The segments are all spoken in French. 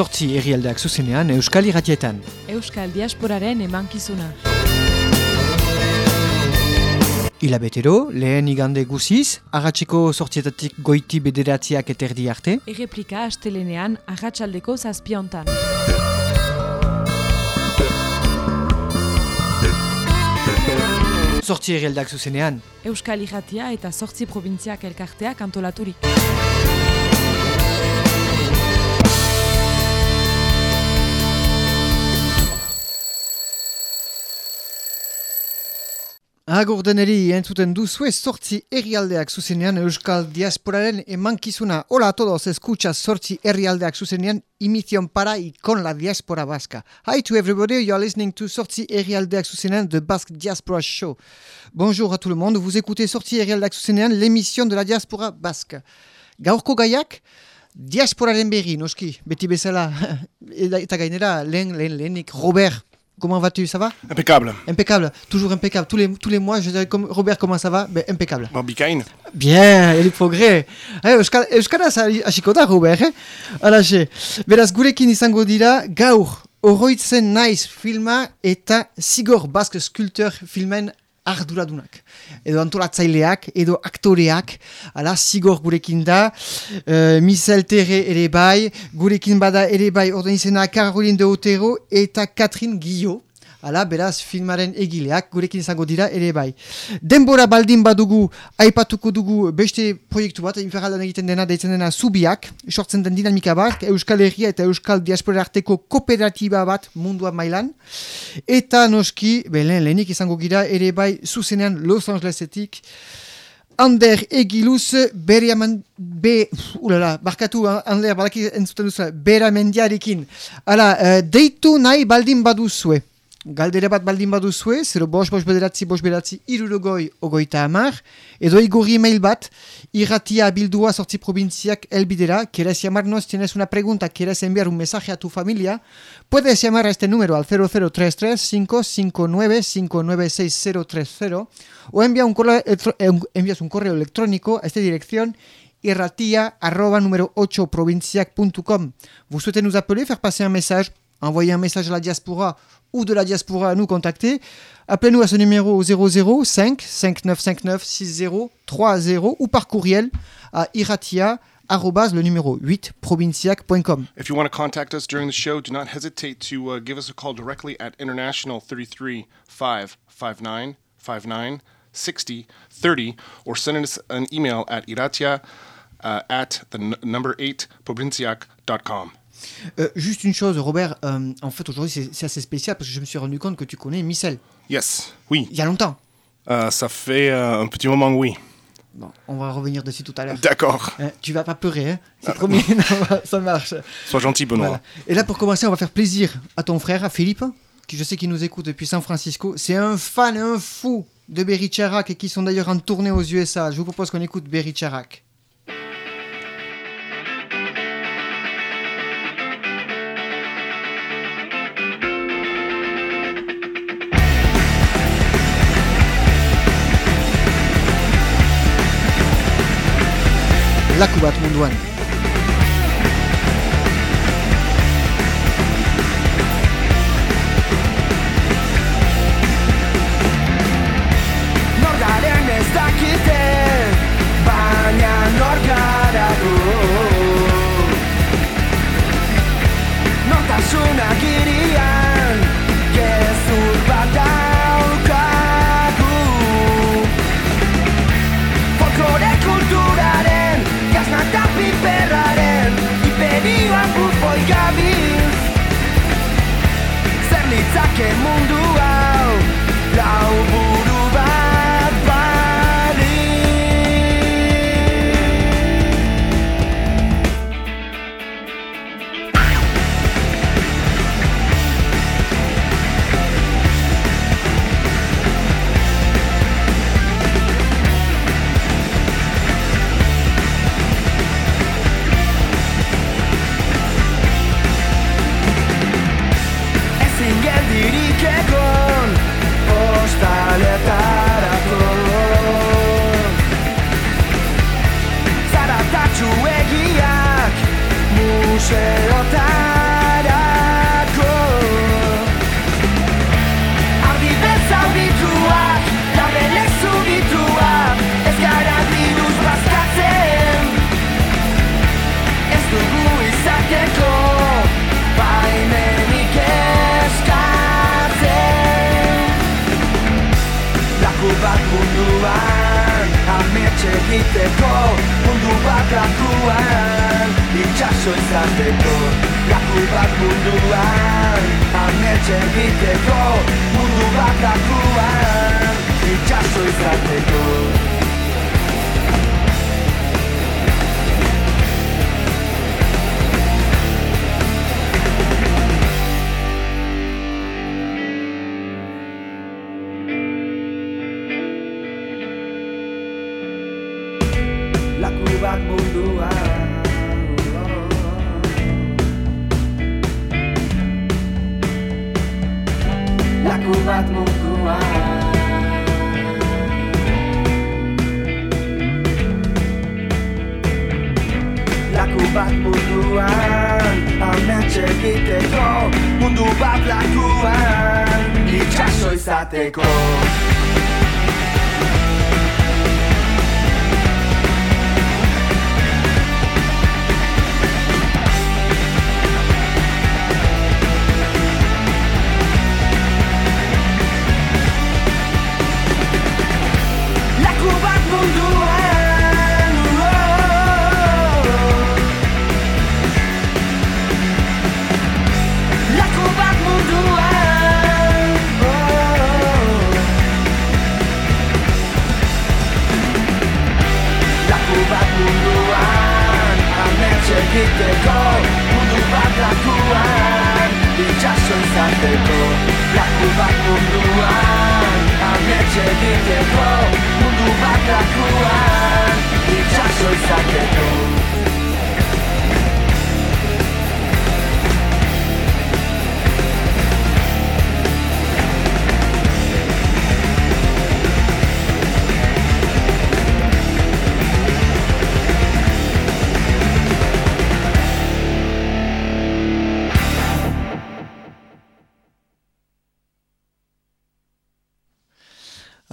sortzi herrialdeak zuzenean Euskal Iratietan. Euskal Diasporaren emankizuna. Hilabetero, lehen igande guziz, agatzeko sortzietatik goiti bederatziak eterdi arte. Erreplika astelenean agatsaldeko zazpiontan. Sortzi herrialdeak zuzenean. Euskal Iratia eta sortzi probintziak elkarteak antolaturik. Hi to everybody, you are listening to sortzi herrialdeak the Basque Diaspora Show. Bonjour à tout le monde, vous écoutez sortzi herrialdeak l'émission de la diaspora basque. Gaurko gaiak, diasporaren berri, noski, beti bezala, eta gainera, lehen, lehen, lehenik, Robert, Comment vas-tu Ça va Impeccable. Impeccable, toujours impeccable. Tous les, tous les mois, je dirais comme Robert, comment ça va ben, Impeccable. Bon, bikain. Bien, il y a du progrès. Eh, Euskaraz hasiko da, Robert, eh? Alaxe, beraz gurekin izango dira, gaur, oroitzen naiz filma eta Sigor Basque Sculptor filmen arduradunak. Edo antolatzaileak, edo aktoreak, ala, Sigor gurekin da, uh, Michel Terre ere bai, gurekin bada ere bai, ordein izena Caroline de Otero eta Catherine Guillot, Hala, beraz, filmaren egileak gurekin izango dira ere bai. Denbora baldin badugu, aipatuko dugu beste proiektu bat, inferaldan egiten dena, deitzen dena Zubiak, sortzen den dinamika bat, Euskal Herria eta Euskal Diaspora arteko kooperatiba bat mundua mailan. Eta noski, belen lehenik izango gira ere bai zuzenean Los Angelesetik, Ander egiluz bere aman... Be... Ulala, barkatu, Ander, balaki entzuten duzu, bere amendiarekin. Hala, uh, deitu nahi baldin baduzue. Galdere bat baldin baduzue, 0 bos, bos bederatzi, bos bederatzi, irurogoi, ogoita amar, edo igorri email bat, irratia bildua sortzi provinciak elbidera, quieres llamarnos, tienes una pregunta, quieres enviar un mensaje a tu familia, puedes llamar a este número al 0033-559-596-030 o envia un correo, envías un correo electrónico a esta dirección irratia arroba número 8 provinciac.com. Vous souhaitez nous appeler, faire passer un message, envoyer un message à la diaspora ou de la diaspora à nous contacter, appelez-nous à ce numéro 00 5 5959 6030 ou par courriel à iratia arrobas le numéro 8 provinciac.com. If you want to contact us during the show, do not hesitate to uh, give us a call directly at International 33 559 59 60 30 or send us an email at iratia uh, at the number 8 provinciac.com. Euh, juste une chose, Robert, euh, en fait aujourd'hui c'est assez spécial parce que je me suis rendu compte que tu connais Michel. Yes, oui. Il y a longtemps. Euh, ça fait un petit moment, oui. Bon, on va revenir dessus tout à l'heure. D'accord. Tu vas pas pleurer, hein c'est promis, non, ça marche. Sois gentil, Benoît. Voilà. Et là pour commencer, on va faire plaisir à ton frère, à Philippe, qui je sais qu'il nous écoute depuis San Francisco. C'est un fan, un fou de Berry Charac et qui sont d'ailleurs en tournée aux USA. Je vous propose qu'on écoute Berry Charac. Laku bat munduan. dezake mundua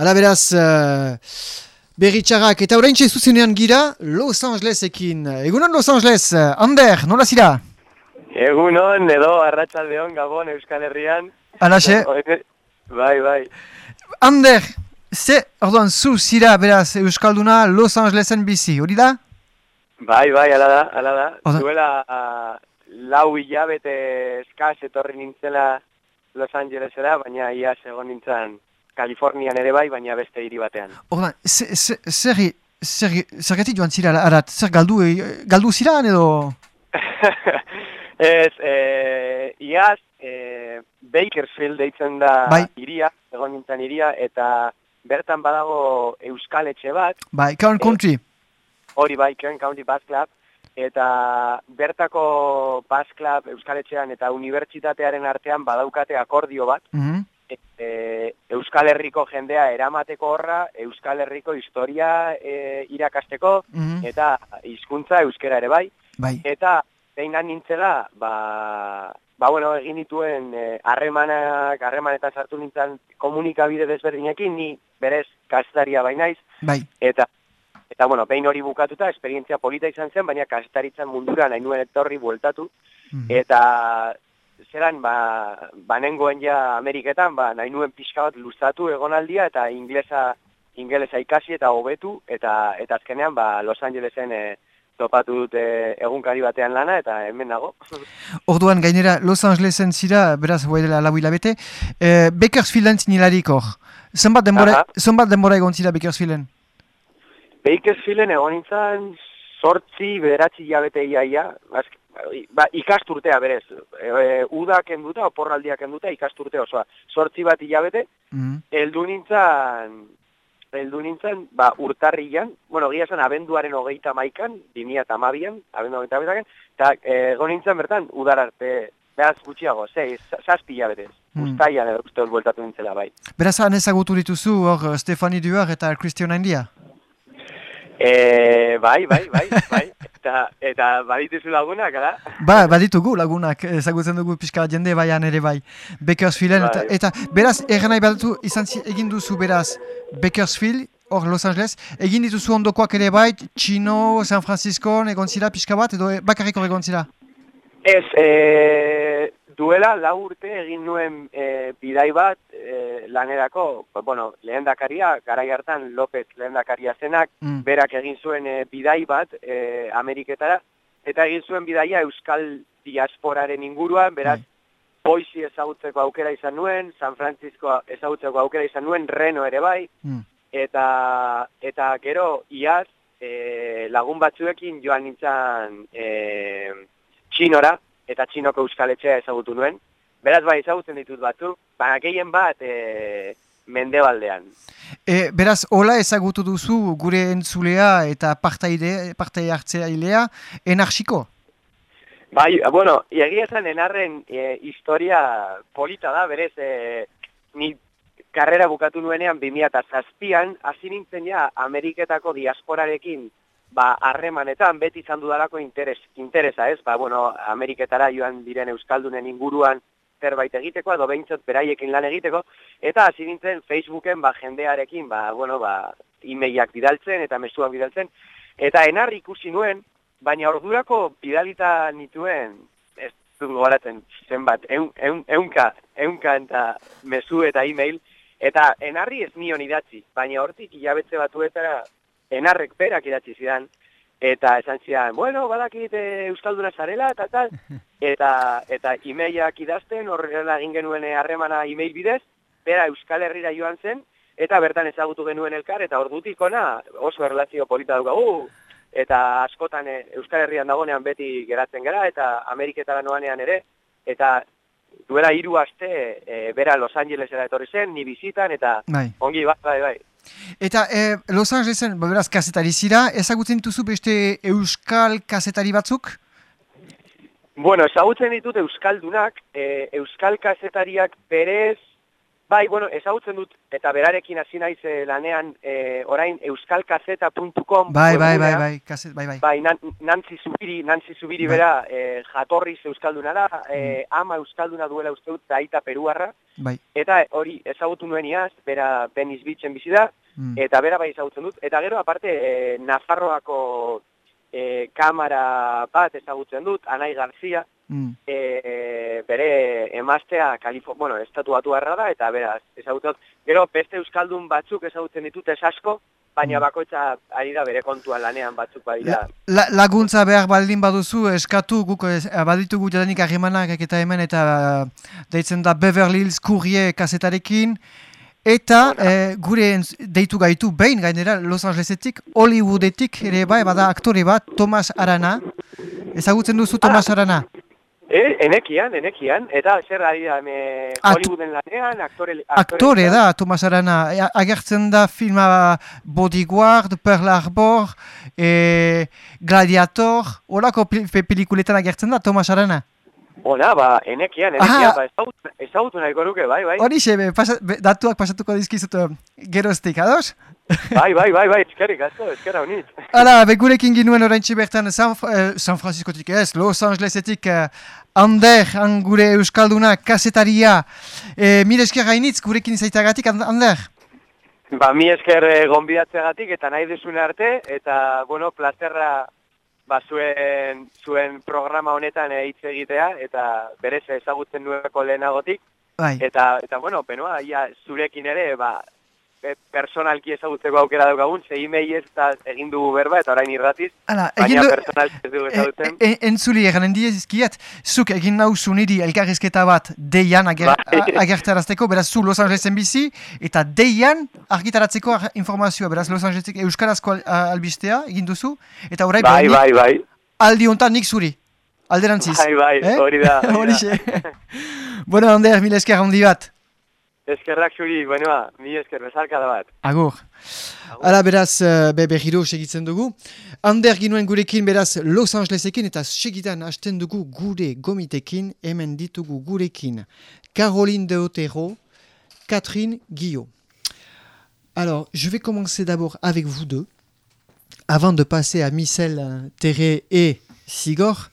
Hala beraz, uh, berritxarrak eta orain zuzenean gira Los Angelesekin. Egunon Los Angeles, uh, Ander, nola zira? Egunon, edo arratsaldeon Gabon Euskal Herrian. Alaxe, Bai, bai. Ander, ze, orduan, zu zira beraz Euskalduna Los Angelesen bizi, hori da? Bai, bai, ala da, ala da. Oda- Duela ah, lau hilabete eskaz etorri nintzela Los Angelesera, baina ia egon nintzen Kalifornian ere bai, baina beste hiri batean. Orduan, ze- ze- zerri, zerri, zergatik joan zira arat, zer galdu, eh, galdu ziran edo? Ez, eh, iaz, eh, Bakersfield deitzen da Bai. iria, egon nintzen iria, eta bertan badago Euskal Etxe bat, Bai, Crown Country. hori bai, Kern County Bass Club, eta bertako Bass Club Euskal Etxean eta unibertsitatearen artean badaukate akordio bat, Mhm. e, e, Euskal Herriko jendea eramateko horra, Euskal Herriko historia e, irakasteko, Mhm. eta hizkuntza euskera ere bai, Bai, eta zein da nintzela, ba, ba bueno, egin dituen eh, harremanak, harremanetan sartu nintzen komunikabide desberdinekin, ni berez kastaria bainaiz, bai, eta eta bueno, behin hori bukatuta, esperientzia polita izan zen, baina kastaritzan mundura nahi nuen etorri bueltatu, Mhm. eta zeran, ba, banengoen ja Ameriketan, ba, nahi nuen pixka bat luzatu egonaldia, eta inglesa, ingelesa ikasi eta hobetu, eta eta azkenean, ba, Los Angelesen e, topatu dut e, egunkari batean lana, eta hemen nago. Orduan gainera Los Angelesen zira, beraz hoi dela lau hilabete, eh, Bakersfielden zinilarik hor. Zenbat denbora, zenbat denbora egon zira Bakersfielden? Bakersfielden egon nintzen sortzi, bederatzi hilabete iaia, azk- ba, ikasturtea berez, e, e, uda kenduta, oporraldia kenduta, ikasturte osoa. Sortzi bat hilabete, Mhm. heldu nintzen, heldu nintzen, ba, urtarrian, bueno, gia zen, abenduaren hogeita maikan, 2000 eta amabian, abendu hogeita maikan, eta eh, egon nintzen bertan, udar arte, behaz gutxiago, zei, zazpi hilabetez, Mm. ustaian edo uste dut bueltatu nintzela, bai. Beraz han ezagutu dituzu hor Stefani Duar eta Christian India? E, bai, bai, bai, bai, eta, eta badituzu lagunak, ala? Ba, baditugu lagunak, ezagutzen dugu pixka bat jende baian ere bai. Bakersfielden, eta, Bai. eta beraz, erren nahi badatu, izan zi, egin duzu beraz Bakersfield, hor Los Angeles, egin dituzu ondokoak ere bai, Chino, San Francisco, egon zira pixka bat, edo eh, bakarrik hor egon zira? Ez, e, duela lau urte egin nuen e, bidai bat e, lanerako, ba, bueno, lehendakaria, garai hartan López lehendakaria zenak, Mm. berak egin zuen e, bidai bat e, Ameriketara, eta egin zuen bidaia Euskal diasporaren inguruan, beraz, Boise ezagutzeko aukera izan nuen, San Francisco ezagutzeko aukera izan nuen, Reno ere bai, Mm. eta eta gero iaz e, lagun batzuekin joan nintzen e, txinora, eta txinoko euskaletxea ezagutu nuen. Beraz bai ezagutzen ditut batzuk, baina gehien bat e, mendebaldean. E, beraz, hola ezagutu duzu gure entzulea eta partaide, partai hartzailea enarxiko. Bai, bueno, egia esan enarren e, historia polita da, berez, e, ni karrera bukatu nuenean 2007an, hasi nintzen ja Ameriketako diasporarekin ba, harremanetan beti izan dudalako interes, interesa, ez? Ba, bueno, Ameriketara joan diren Euskaldunen inguruan zerbait egiteko, edo behintzat beraiekin lan egiteko, eta hasi nintzen Facebooken ba, jendearekin, ba, bueno, ba, e-mailak bidaltzen eta mezuak bidaltzen, eta enar ikusi nuen, baina ordurako bidalita nituen, ez dut gogoratzen zenbat, eun, eun, eunka, eunka eta mezu eta e-mail, eta enarri ez nion idatzi, baina hortik hilabetze batuetara enarrek berak idatzi zidan, eta esan zidan, bueno, badakit e, Euskalduna zarela, eta tal, eta, eta e-mailak idazten, horrela egin genuen eh, harremana e-mail bidez, bera Euskal Herrira joan zen, eta bertan ezagutu genuen elkar, eta ordutik ona oso erlazio polita daukagu, eta askotan e, Euskal Herrian dagonean beti geratzen gara, eta Ameriketara noanean ere, eta duela hiru aste e, bera Los Angelesera etorri zen, ni bizitan, eta Bai. ongi bai, bai, bai. Eta e, Los Angelesen, ba, beraz, kasetari zira, ezagutzen duzu beste euskal kasetari batzuk? Bueno, ezagutzen ditut Euskaldunak, e, Euskal kazetariak berez, bai, bueno, ezagutzen dut, eta berarekin hasi naiz e, lanean, e, orain euskalkazeta.com Bai, bai, bai, bai, kaset, bai, bai. Bai, Nan- Nantzi Zubiri, Nantzi Zubiri Bai. bera e, jatorriz Euskalduna da, e, ama Euskalduna duela uste dut, aita peruarra, bai. eta hori ezagutu nuen iaz, bera Beniz Bitzen bizi da, Mm. eta bera bai ezagutzen dut, eta gero aparte e, Nafarroako e, kamara bat ezagutzen dut, Anai Garzia, Mm. e, bere emaztea Kalifo, bueno, estatu batu da, eta beraz, ezagutzen dut. Gero, beste Euskaldun batzuk ezagutzen ditut ez asko, baina Mm. bakoitza ari da bere kontuan lanean batzuk bai La, la, laguntza behar baldin baduzu, eskatu guk ez- baditugu jadanik harremanak eta hemen eta uh, deitzen da Beverly Hills Courier kasetarekin. Eta eh, gure deitu gaitu behin gainera Los Angelesetik, Hollywoodetik ere bai, bada aktore bat, Tomas Arana. Ezagutzen duzu Tomas Arana? E, enekian, enekian, eta zer ari da, me, At- Hollywooden lanean, aktore... Aktore da, Tomas Arana. E, agertzen da filma Bodyguard, Pearl Harbor, e, Gladiator, horako pe- pelikuletan agertzen da Tomas Arana. Bona, ba, enekian, enekian, ba, ezagutu, ezagutu nahiko nuke, bai, bai. Horixe, be, pasa- datuak pasatuko dizkizut eh, geroztik, ados? Bai, bai, bai, bai, eskerrik asko, eskerra honit. Hala, begurekin ginuen oraintxe bertan San, eh, San Franciscotik ez, Los Angelesetik eh, Ander, han gure Euskalduna, kasetaria. Eh, mire esker gainitz gurekin izaitagatik, And- Ander. Ba, mi esker eh, gonbidatzeagatik eta nahi duzun arte, eta, bueno, plazerra ba, zuen, zuen programa honetan eh, hitz egitea, eta berez ezagutzen nueko lehenagotik, Bai. eta, eta bueno, benoa, ia zurekin ere, ba, pe- personalki ezagutzeko aukera daukagun, ze e-mailez eta egin dugu berba, eta orain irratiz, Hala, baina du... personalki ez dugu E, ezagutzen. e, entzuli eganen dizkiet, zuk egin nauzu niri elkarrizketa bat deian ager, Bai. agertarazteko, beraz zu Los Angelesen bizi, eta deian argitaratzeko ar- informazioa, beraz Los Angelesek euskarazko al, albistea egin duzu, eta orai Bai, bai, bai, aldi hontan nik zuri, alderantziz. bai, bai, Eh? hori da. hori da. Bueno, Ander, mila esker handi bat. Eskerrak zuri, benoa, mi esker, bezarkada bat. Agur. Hala beraz, uh, be berriro segitzen dugu. Ander ginuen gurekin beraz Los Angelesekin eta segitan hasten dugu gure gomitekin, hemen ditugu gurekin. Caroline de Otero, Catherine Guillot. Alors, je vais commencer d'abord avec vous deux, avant de passer à Michel, Théré et Sigor.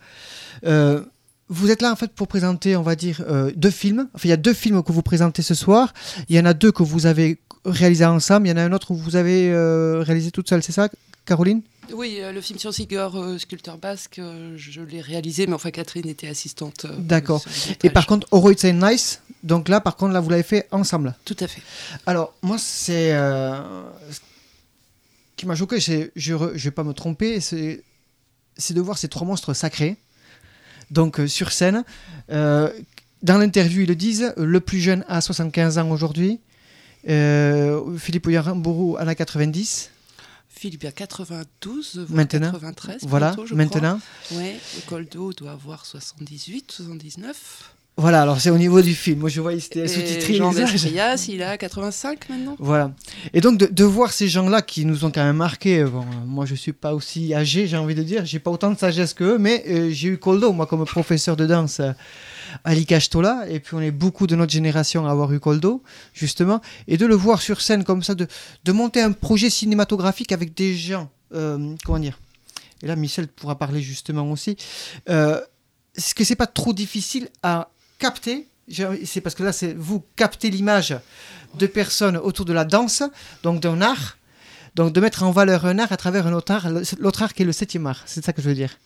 Euh, vous êtes là en fait pour présenter, on va dire, euh, deux films. Enfin, il y a deux films que vous présentez ce soir. Il y en a deux que vous avez réalisés ensemble. Il y en a un autre où vous avez euh, réalisé toute seule, c'est ça, Caroline? Oui, euh, le film sur Sigor, euh, sculpteur basque, euh, je l'ai réalisé, mais enfin Catherine était assistante. D'accord. Et par contre, Oro It's Nice. Donc là, par contre, là, vous l'avez fait ensemble. Tout à fait. Alors, moi, c'est. ce qui m'a choqué. Je ne vais pas me tromper, c'est de voir ces trois monstres sacrés. Donc, euh, sur scène. Euh, dans l'interview, ils le disent le plus jeune a 75 ans aujourd'hui. Euh, Philippe Oyaramburu en a 90. Philippe a 92, voire Maintenant. 93. Voilà, bientôt, je maintenant. Crois. Ouais, Coldo doit avoir 78, 79. Voilà, alors c'est au niveau du film. Moi, je vois, c'était sous-titré. Jean. Vestrias, il a 85 maintenant? Voilà. Et donc de, de voir ces gens-là qui nous ont quand même marqué. Bon, euh, moi je suis pas aussi âgé, j'ai envie de dire, j'ai pas autant de sagesse qu'eux, mais euh, j'ai eu Coldo, moi comme professeur de danse euh, à l'Icachtola, et puis on est beaucoup de notre génération à avoir eu Coldo, justement, et de le voir sur scène comme ça, de, de monter un projet cinématographique avec des gens, euh, comment dire, et là Michel pourra parler justement aussi, est-ce que c'est pas trop difficile à capter J'ai- c'est parce que là c'est vous captez l'image de personnes autour de la danse, donc d'un art, donc de mettre en valeur un art à travers un autre art, l'autre art qui est le septième art, c'est ça que je veux dire.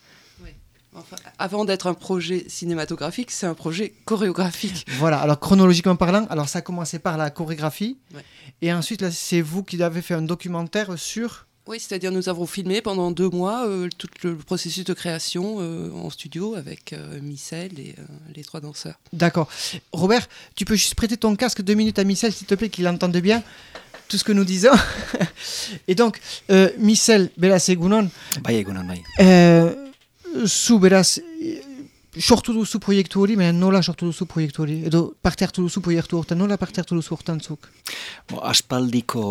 Enfin, avant d'être un projet cinématographique, c'est un projet chorégraphique. Voilà, alors chronologiquement parlant, alors ça a commencé par la chorégraphie, Ouais. et ensuite là c'est vous qui avez fait un documentaire sur... Oui, c'est-à-dire nous avons filmé pendant deux mois euh, tout le processus de création euh, en studio avec euh, Michel et euh, les trois danseurs. D'accord. Robert, tu peux juste prêter ton casque deux minutes à Michel, s'il te plaît, qu'il entende bien tout ce que nous disons. et donc, euh, Michel, beraz egunon, Bai egunon, bai. zu beraz, sortu duzu proiektu hori, baina nola sortu duzu proiektu hori? Edo parte hartu duzu proiektu hortan, nola parte hartu duzu hortan zuk? Bo, aspaldiko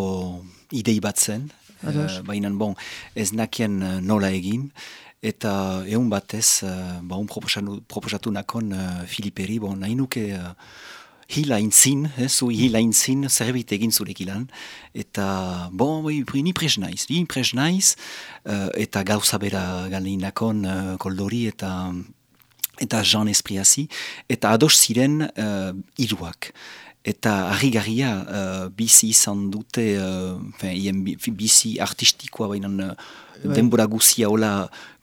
idei bat zen, Eh, baina bon, ez nakien eh, nola egin, eta egun batez, uh, bon, proposatu, proposatu nakon uh, Filiperi, bon, nahi uh, hila intzin, eh, zu hila intzin, zerbait egin zurek ilan, eta, bon, bai, ni pres naiz, ni pres naiz, eh, eta gauza bera galein nakon uh, koldori, eta eta Jean Espriasi, eta ados ziren uh, hiruak. Eta harrigarria uh, bizi izan dute, uh, fen, hien bi- bizi artistikoa baina uh, denbora guzia hola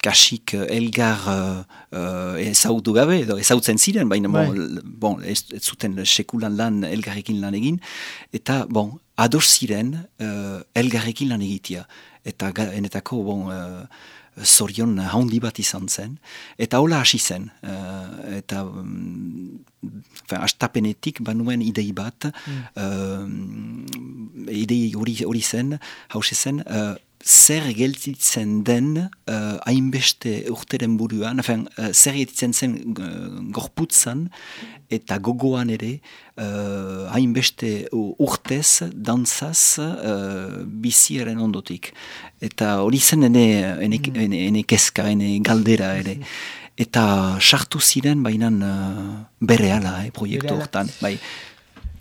kasik uh, elgar uh, uh, ezautu gabe, edo ezautzen ziren, baina Bai. bon, l- bon, ez, ez zuten sekulan lan elgarrekin lan egin, eta bon, ados ziren uh, elgarrekin lan egitea. Eta enetako, bon, uh, zorion handi bat izan zen, eta hola hasi zen, eh, eta mm, enfin, astapenetik banuen idei bat, mm. idei hori, zen, hause zen, eh, zer geltitzen den eh, hainbeste urteren buruan, enfin, eh, zer geltitzen zen uh, gorputzan eta gogoan ere eh, hainbeste urtez, dantzaz, uh, biziaren ondotik. Eta hori zen ene, ene, ene, ene kezka, ene galdera ere. Eta sartu ziren bainan uh, bere ala, eh, proiektu hortan. Bai.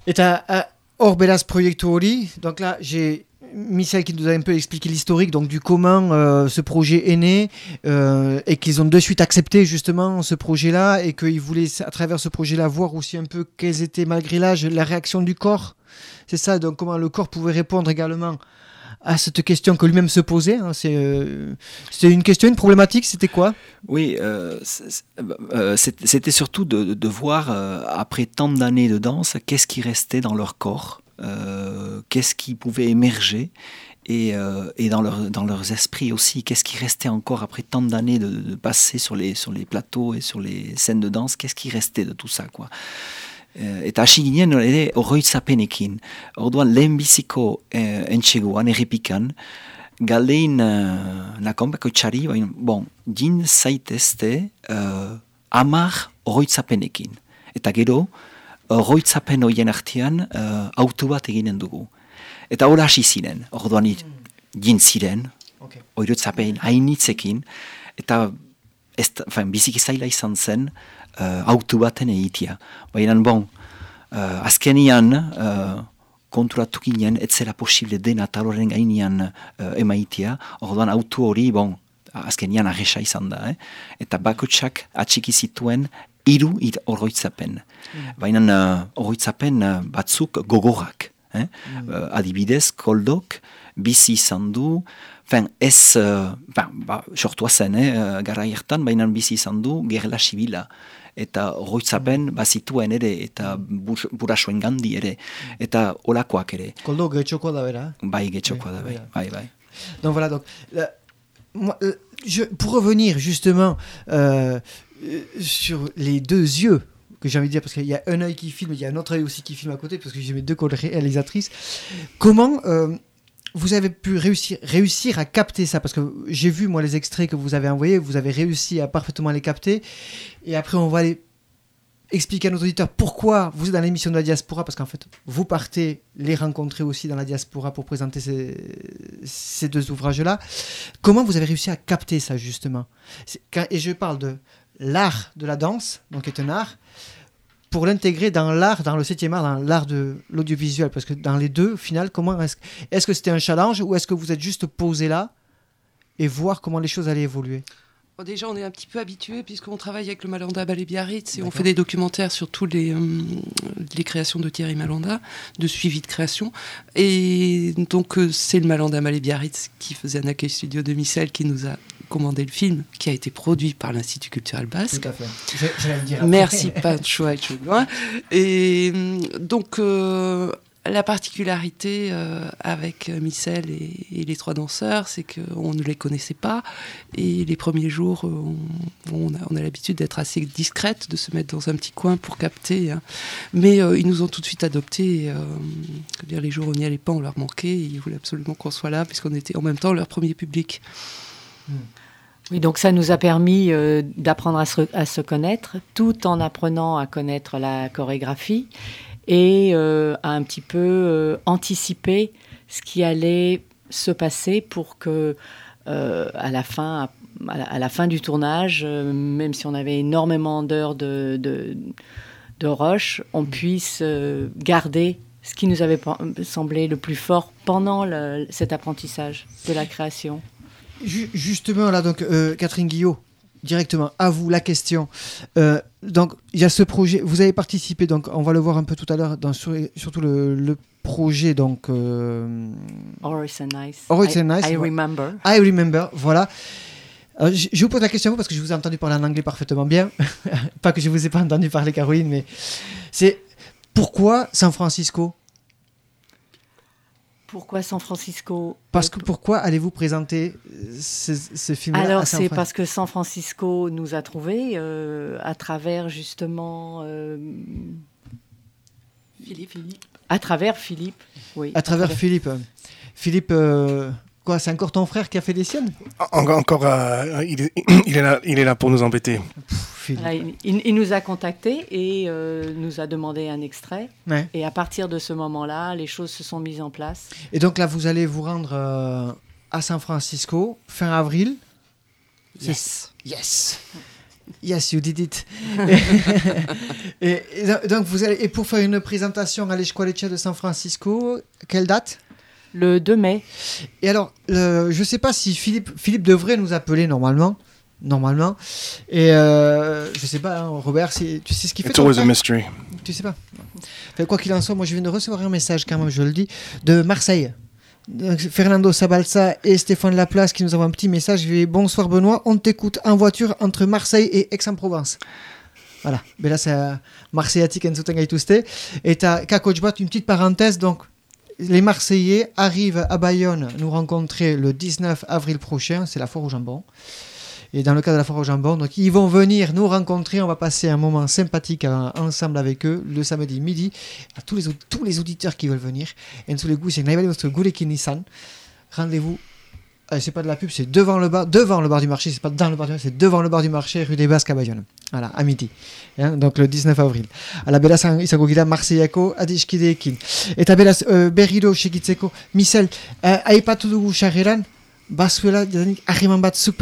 Eta hor beraz proiektu hori, donc là j'ai Michel qui nous a un peu expliqué l'historique donc du comment euh, ce projet est né euh, et qu'ils ont de suite accepté justement ce projet-là et qu'ils voulaient à travers ce projet-là voir aussi un peu quelles étaient malgré l'âge la réaction du corps. C'est ça, donc comment le corps pouvait répondre également à cette question que lui-même se posait. hein. C'est euh, c'était une question, une problématique, c'était quoi? Oui, c'était surtout de, voir, après tant d'années de danse, qu'est-ce qui restait dans leur corps, euh, qu'est-ce qui pouvait émerger, et, euh, dans, leur, dans leurs esprits aussi, qu'est-ce qui restait encore après tant d'années de, passer sur les, plateaux et sur les scènes de danse, qu'est-ce qui restait de tout ça, quoi? Eh, eta hasi ginen ere oroitzapenekin. Orduan lehenbiziko eh, entxegoan, errepikan, galdein uh, nakon bakoitzari, baina, bon, jin zaitezte uh, amar oroitzapenekin. Eta gero, oroitzapen horien artean uh, auto bat eginen dugu. Eta hola hasi ziren, orduan jin ziren, Ok. oroitzapen hainitzekin, eta ez, enfin, biziki zaila izan zen uh, auto baten egitea. Baina, bon, uh, azkenian uh, konturatu ginen, ez zela posible dena taloren gainean uh, emaitea, orduan auto hori, bon, azkenian arresa izan da, eh? eta bakotsak atxiki zituen hiru it- oroitzapen. Baina uh, oroitzapen uh, batzuk gogorrak. Eh? Uh, adibidez, koldok, bizi izan du, fen, ez, uh, ba, ba, sortua zen, eh, gara hartan, baina bizi izan du gerla sibila. Eta oroitzapen bazituen ere, eta bur, burasoen gandi ere, eta olakoak ere. Koldo getxokoa da bera. Bai getxokoa da, bai, Oui, bai, bai. Donc voilà, donc, la- moi, euh, je, pour revenir justement euh, sur les deux yeux, que j'ai envie de dire, parce qu'il y a un œil qui filme, il y a un autre œil aussi qui filme à côté, parce que j'ai mes deux réalisatrices, comment euh, vous avez pu réussir, à capter ça? Parce que j'ai vu, moi, les extraits que vous avez envoyés, vous avez réussi à parfaitement les capter, et après, on va les expliquer à nos auditeurs pourquoi vous êtes dans l'émission de la diaspora, parce qu'en fait, vous partez les rencontrer aussi dans la diaspora pour présenter ces, deux ouvrages-là. Comment vous avez réussi à capter ça, justement? Et je parle de l'art de la danse, donc qui est un art, pour l'intégrer dans l'art, dans le 7e art, dans l'art de l'audiovisuel, parce que dans les deux, au final, comment est-ce que c'était un challenge ou est-ce que vous êtes juste posé là et voir comment les choses allaient évoluer? Bon, déjà, on est un petit peu habitué puisqu'on travaille avec le Malanda Ballet Biarritz et on fait des documentaires sur tous les, euh, les créations de Thierry Malanda, de suivi de création. Et donc, euh, c'est le Malanda Ballet Biarritz qui faisait un accueil studio de Micel qui nous a commandé le film qui a été produit par l'Institut culturel basque. à fait. J'allais le dire. Merci Pancho et hum, donc, euh, la particularité euh, avec euh, Micelle et, et les trois danseurs, c'est qu'on ne les connaissait pas. Et les premiers jours, euh, on, on a, on a l'habitude d'être assez discrète, de se mettre dans un petit coin pour capter. hein. Mais euh, ils nous ont tout de suite adoptés. et, euh, je dire, les jours où on n'y allait pas, on leur manquait. Et ils voulaient absolument qu'on soit là, puisqu'on était en même temps leur premier public. Oui, donc ça nous a permis euh, d'apprendre à se, connaître, tout en apprenant à connaître la chorégraphie et euh, à un petit peu euh, anticiper ce qui allait se passer pour que à la fin, à la, fin du tournage, même si on avait énormément d'heures de, de, on puisse garder ce qui nous avait semblé le plus fort pendant cet apprentissage de la création. Ju- Justement, là, donc, euh, Catherine Guillot, directement, à vous la question. Euh, donc, il y a ce projet, vous avez participé, donc, on va le voir un peu tout à l'heure, dans sur- surtout le, le projet, donc, euh, it's a nice. It's I, a nice, I ouais. remember. I Remember, voilà. Je, je vous pose la question à vous parce que je vous ai entendu parler en anglais parfaitement bien. pas que je vous ai pas entendu parler, Caroline, mais c'est pourquoi San Francisco? Pourquoi San Francisco Parce que pourquoi allez-vous présenter euh, ce, ce film Alors c'est parce que San Francisco nous a trouvés euh, à travers justement euh, Philippe. à travers Philippe. Oui. à travers Philippe. Philippe, euh, quoi, c'est encore ton frère qui a fait les siennes? En- encore, euh, il, est, il, est là, il est là pour nous embêter. Philippe. Il, nous a contactés et euh, nous a demandé un extrait. Ouais. Et à partir de ce moment-là, les choses se sont mises en place. Et donc là, vous allez vous rendre euh, à San Francisco fin avril. Yes. Yes. Yes, you did it. et, et donc vous allez et pour faire une présentation à l'Escualecha de San Francisco, quelle date? Le 2 mai. Et alors, le- je sais pas si Philippe Philippe devrait nous appeler normalement, normalement. Et euh, je sais pas, hein, Robert, si, tu sais ce qu'il fait It's always a mystery. Tu sais pas. Enfin, quoi qu'il en soit, moi je viens de recevoir un message quand même, je le dis, de Marseille. Donc, Fernando Sabalsa et Stéphane Laplace qui nous envoient un petit message. Bonsoir Benoît, on t'écoute en voiture entre Marseille et Aix-en-Provence. Voilà. Mais là, c'est euh, Marseillaitique en Soutanga Et t'as Kakojbat, une petite parenthèse. Donc, les Marseillais arrivent à Bayonne nous rencontrer le 19 avril prochain. C'est la foire au jambon. Et dans le cadre de la foire au jambon, donc ils vont venir nous rencontrer. On va passer un moment sympathique euh, ensemble avec eux le samedi midi. À tous les, tous les auditeurs qui veulent venir. Et. Rendez-vous. euh, c'est pas de la pub, c'est devant le bar, devant le bar du marché. C'est pas dans le bar du marché, c'est devant le bar du marché, rue des Basques à Bayonne. Voilà, à midi. Hein, donc le 19 avril. À la bella san izango gira Marseillako adiskideekin. Eta beraz, uh, berriro segitzeko, Misel, uh, aipatu dugu sarreran, bazuela, jadanik, harreman bat zuk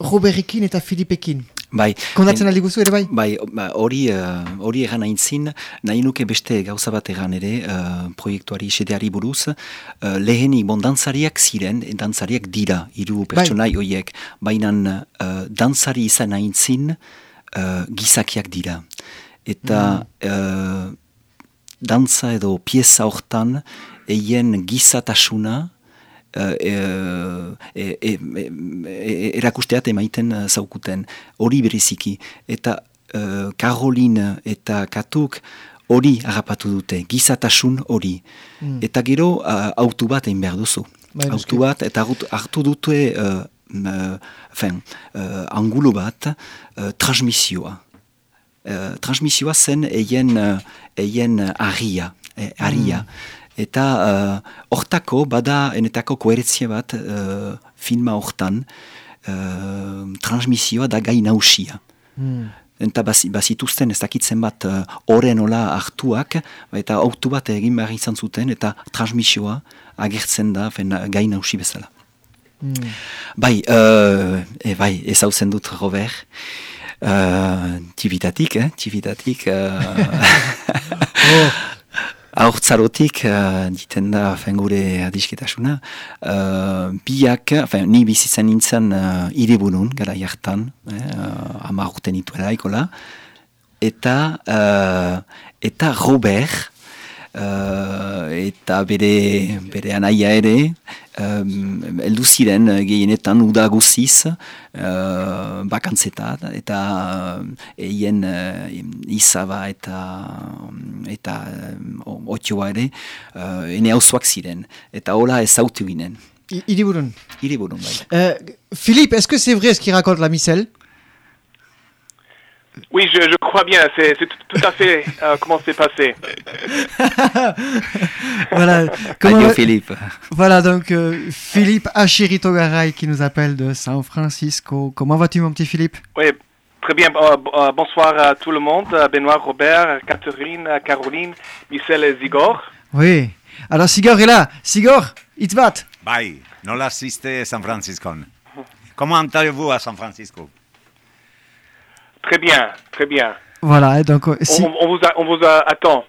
Robertekin eta Filipekin. Bai, Kondatzen aldi guzu ere bai? Bai, ba, hori uh, hori egan aintzin, nahi nuke beste gauza bat egan ere, uh, proiektuari sedeari buruz, uh, lehenik bon dantzariak ziren, dantzariak dira, hiru pertsonai hoiek, baina uh, dantzari izan aintzin, uh, gizakiak dira. Eta uh, dantza edo pieza hortan eien gizatasuna uh, e, e, e, e, erakusteat emaiten uh, zaukuten hori bereziki. Eta uh, Caroline eta Katuk hori harrapatu dute, gizatasun hori. Eta gero uh, autu bat egin behar duzu. Bai, noski. autu bat, eta hartu- dute uh, uh, fen, uh, angulo bat uh, transmisioa. Uh, transmisioa zen eien, uh, eien uh, arria, eh, arria. Eta uh, hortako bada enetako koeretzia bat uh, filma hortan uh, transmisioa da gai nausia. Eta bazi- bazituzten ez dakitzen bat uh, oren ola hartuak, eta autu bat egin behar izan zuten, eta transmisioa agertzen da fen, gai nausi bezala. Bai, uh, e, bai, ez hau dut Robert, uh, txibitatik, eh, txibitatik, uh, Aurtzarotik, uh, diten da gure adisketasuna, uh, biak, fen, ni bizitzen nintzen uh, iriburun, gara jartan, eh, uh, ama urte nituela ikola, eta, uh, eta Robert, uh, eta bere, bere anaia ere, um, eldu ziren uh, gehienetan uda guziz, uh, bakantzetat, eta uh, eien uh, izaba eta eta um, otioa ere, uh, ene hauzoak ziren, eta hola ez zautu ginen. I- Iriburun. Iriburun bai. Euh, Philippe, est-ce que c'est vrai ce qu'il raconte la Micelle Oui, je, je crois bien. C'est tout, tout à fait euh, comment c'est passé. Voilà. Comment- Adieu Philippe. Voilà donc euh, Philippe Achirito Garay qui nous appelle de San Francisco. Comment vas-tu mon petit Philippe? Oui, très bien. Euh, euh, bonsoir à tout le monde. Benoît, Robert, Catherine, Caroline, Michel et Zigor. Oui. Alors Sigor est là. Sigor, it's bat. Bai, nola ziste San Franciscon? Comment allez-vous à San Francisco? Très bien, très bien. Voilà, donc euh, si- On, on vous, a- on vous a- attend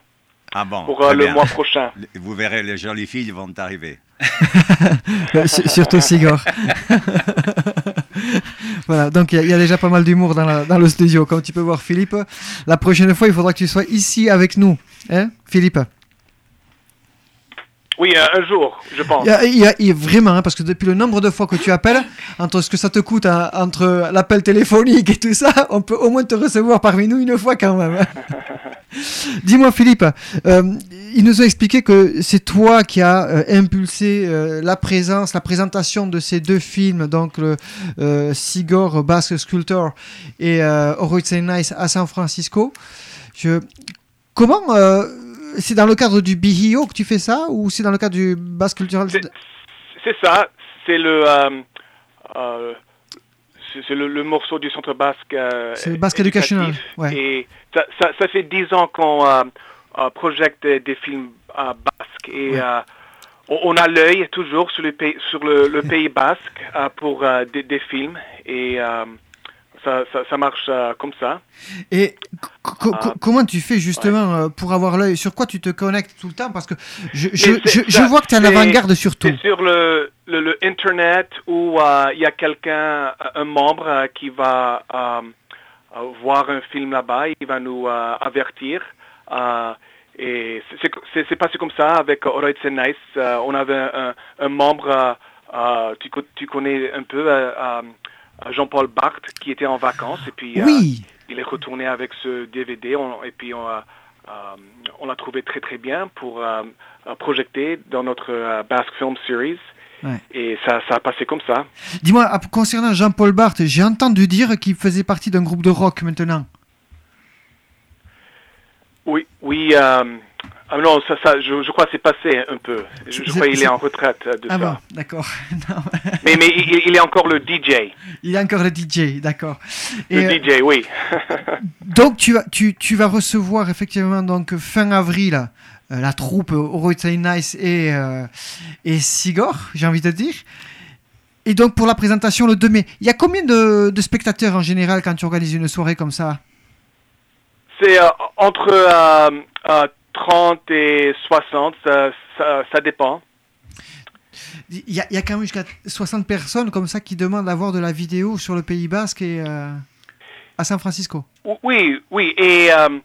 Ah bon, pour euh, le bien. mois prochain. Vous verrez, les jolies filles vont arriver. euh, su- surtout Sigor. voilà, donc il y a- il y, a déjà pas mal d'humour dans, dans le studio. Comme tu peux voir Philippe, la prochaine fois il faudra que tu sois ici avec nous. Hein Philippe? Oui, un jour, je pense. Il y a, il y a- vraiment, hein, parce que depuis le nombre de fois que tu appelles, entre ce que ça te coûte, hein, entre l'appel téléphonique et tout ça, on peut au moins te recevoir parmi nous une fois quand même. Dis-moi Philippe, euh, il nous a expliqué que c'est toi qui as euh, impulsé euh, la présence, la présentation de ces deux films, donc le euh, Sigor Basque Sculptor et euh, Nice à San Francisco. Je... Comment c'est dans le cadre du BIHIO que tu fais ça ou c'est dans le cadre du Basque Cultural C'est c'est ça, c'est le, euh, euh, c'est le, le morceau du centre basque. euh, C'est le Basque. Educational, ouais. Et ça, ça, ça fait dix ans qu'on projette des, des films basques et Ouais. on, a l'œil toujours sur le pays, sur le, le pays basque pour des, des films et ça, ça, ça marche euh, comme ça. Et co- co- Ah. comment tu fais justement euh, pour avoir l'œil? Sur quoi tu te connectes tout le temps? Parce que je, je, c'est je- vois que tu es en c'est- avant-garde sur tout. C'est sur le, le, le Internet où euh, il y a quelqu'un, un membre qui va voir un film là-bas, il va nous avertir. et c'est- c'est c'est passé comme ça avec Oroitse Nice. Euh, on avait un, un membre, tu, co- tu connais un peu, Jean-Paul Barthes, qui était en vacances et puis euh, Oui, il est retourné avec ce DVD on- et puis on, a- euh, on l'a trouvé très très bien pour euh, euh, projeter dans notre euh, Basque Film Series. Ouais. Et ça, ça a passé comme ça. dis-moi, concernant Jean-Paul Barthes, j'ai entendu dire qu'il faisait partie d'un groupe de rock maintenant. Oui, oui. Ah non, ça, ça, je, je crois que c'est passé un peu. Je, crois qu'il est en retraite de Ah bon, ça. d'accord. Non, Mais, mais il, il est encore le DJ. Il est encore le DJ, d'accord. Le euh, DJ, oui. donc tu vas, tu, tu vas recevoir effectivement donc fin avril euh, la troupe Oroitse Nice et, euh, et Sigor, j'ai envie de dire. Et donc pour la présentation le 2 mai, il y a combien de, de spectateurs en général quand tu organises une soirée comme ça? C'est euh, entre euh, euh, 30 et 60, ça, ça, ça dépend. Il y, a, il y a quand même jusqu'à 60 personnes comme ça qui demandent d'avoir de la vidéo sur le Pays Basque et euh, à San Francisco. Oui, oui. Et, euh,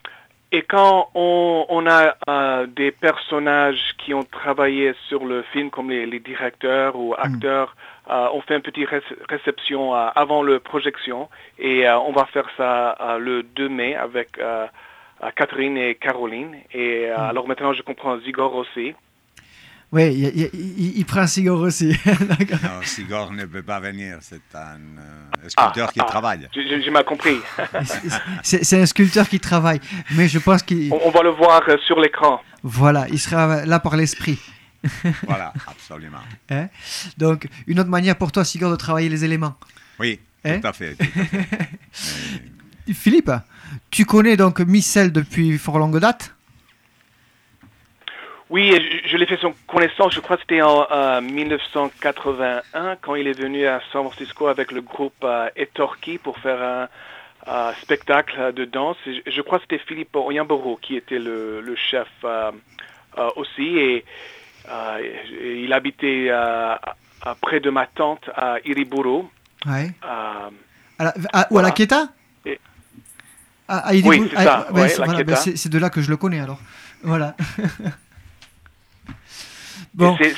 et quand on, on a euh, des personnages qui ont travaillé sur le film, comme les, les directeurs ou acteurs, euh, on fait une petite réce- réception avant le projection. Et on va faire ça le 2 mai avec euh, Catherine et Caroline. Et euh, alors maintenant, je comprends Zigor aussi. Oui, il, il- il- il prend cigare aussi. Non, Sigor ne peut pas venir, c'est un euh, sculpteur qui ah, travaille. J'ai- J'ai j'ai mal compris. C'est c'est un sculpteur qui travaille, mais je pense qu'il on, on va le voir euh, sur l'écran. voilà, il sera là par l'esprit. Voilà, absolument. Hein? Donc, une autre manière pour toi, Sigurd, de travailler les éléments? Oui, Hein? tout à fait. tout à fait. Mais- Philippe, tu connais donc Micelle depuis fort longue date? Oui, je, je l'ai fait son connaissance, je crois que c'était en euh, 1981, quand il est venu à San Francisco avec le groupe euh, Etorki pour faire un euh, spectacle de danse. Je, je crois que c'était Philippe Oyamboro qui était le, le chef euh, euh, aussi. Et, euh, et il habitait euh, près de ma tante à Iriburu. Ouais. Euh, À à- Ou à la. Queta Et- Ah, ah, il Oui, c'est ah, ouais, c'est- voilà, ben, de là que je le connais alors. Voilà. Bon, c'est-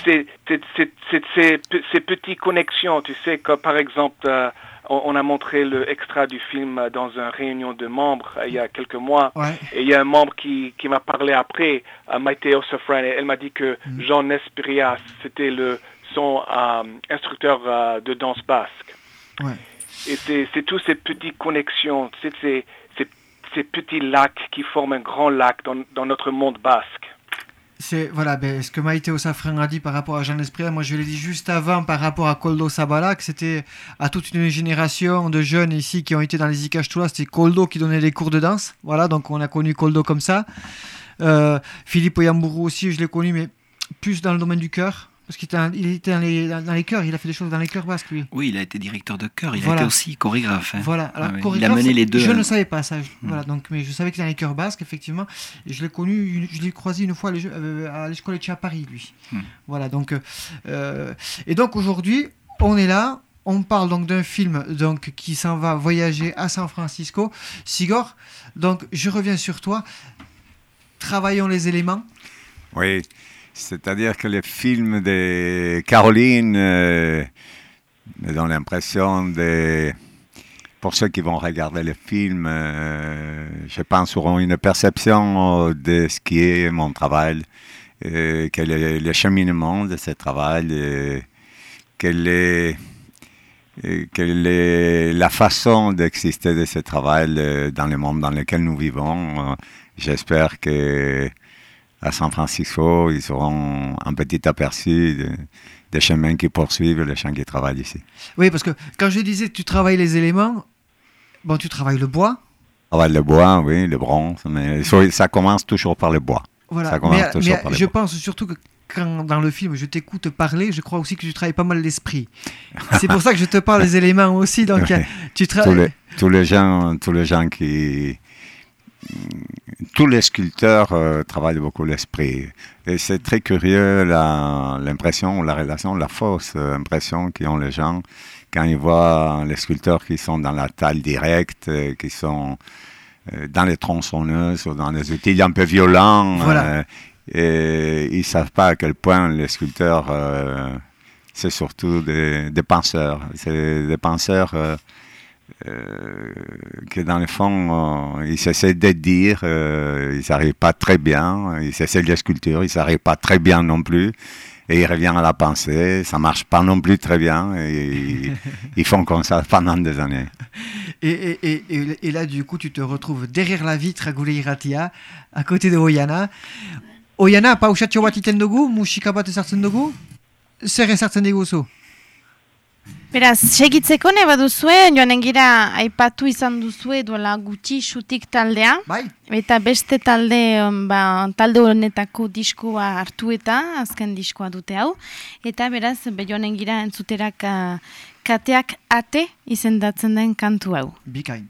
ces petites connexions, tu sais, que par exemple, euh, on, on a montré le extra du film dans une réunion de membres euh, il y a quelques mois. ouais. Et il y a un membre qui, qui m'a parlé après, euh, Maite Osofran, et elle m'a dit que Mm. Jean Nespirias, c'était le son euh, instructeur de danse basque. Ouais. Et c'est c'est toutes ces petites connexions, c'est ces, petits lacs qui forment un grand lac dans, dans notre monde basque. C'est voilà, ben, ce que Maïté Osafran a dit par rapport à Jean Esprit, moi je l'ai dit juste avant par rapport à Koldo Sabala, que c'était à toute une génération de jeunes ici qui ont été dans les Ikashtoula, c'était Koldo qui donnait les cours de danse. Voilà, donc on a connu Koldo comme ça. Euh, Philippe Oyamburu aussi, je l'ai connu, mais plus dans le domaine du chœur. Parce qu'il était, un- il était dans, les, dans, les chœurs, il a fait des choses dans les chœurs basques, lui. Oui, il a été directeur de chœur, il Voilà. a été aussi chorégraphe. hein. Voilà, alors Ah chorégraphe, il a mené les deux. Je hein. ne savais pas ça. je- Voilà, donc, mais je savais qu'il dans les chœurs basques, effectivement. Et je l'ai connu, je l'ai croisé une fois à euh, à l'école Etche à Paris, lui. Hmm. Voilà, donc. euh, euh, et donc aujourd'hui, on est là. On parle donc d'un film donc, qui s'en va voyager à San Francisco. Sigor, donc je reviens sur toi. Travaillons les éléments. Oui, c'est-à-dire que les films de Caroline euh, me donnent l'impression de... Pour ceux qui vont regarder le film, euh, je pense auront une perception de ce qui est mon travail, euh, quel est le cheminement de ce travail, euh, quelle est, la façon d'exister de ce travail dans le monde dans lequel nous vivons. J'espère que à San Francisco, ils auront un petit aperçu de- des chemins qui poursuivent les gens qui travaillent ici. Oui, parce que quand je disais que tu travailles les éléments, bon, tu travailles le bois. Travaille le bois, oui, le bronze, mais ça- commence toujours par le bois. Voilà. Ça commence mais toujours mais par le je bois. pense surtout que quand dans le film je t'écoute parler, je crois aussi que tu travailles pas mal l'esprit. C'est pour ça que je te parle des éléments aussi. Donc Ouais. tu tous travailles. les, tous les gens, tous les gens qui, tous les sculpteurs euh, travaillent beaucoup l'esprit. Et c'est très curieux l'impression, la relation, la fausse euh, impression qu'ont les gens quand ils voient les sculpteurs qui sont dans la taille directe, euh, qui sont dans les tronçonneuses ou dans les outils un peu violents. Voilà. euh, et ils savent pas à quel point les sculpteurs, euh, c'est surtout des, des penseurs. C'est des penseurs euh, que dans le fond, euh, ils essaient de dire, euh, ils n'arrivent pas très bien, ils essaient les sculptures, ils n'arrivent pas très bien non plus, et ils reviennent à la pensée, ça marche pas non plus très bien, et ils, font comme ça pendant des années. Et, là, du coup, tu te retrouves derrière la vitre à Gouleiratia, à côté de Oyana. Oyana, pausatxo bat iten dugu, musika bat ezartzen dugu, zer ezartzen diguzu? Beraz, segitzeko ne baduzue, joanen gira aipatu izan duzue duela gutxi xutik taldea. Bai. Eta beste talde, um, ba, talde honetako diskoa hartu eta, azken diskoa dute hau. Eta beraz, be joanen gira entzuterak ah, kateak ate izendatzen den kantu hau. Bikain.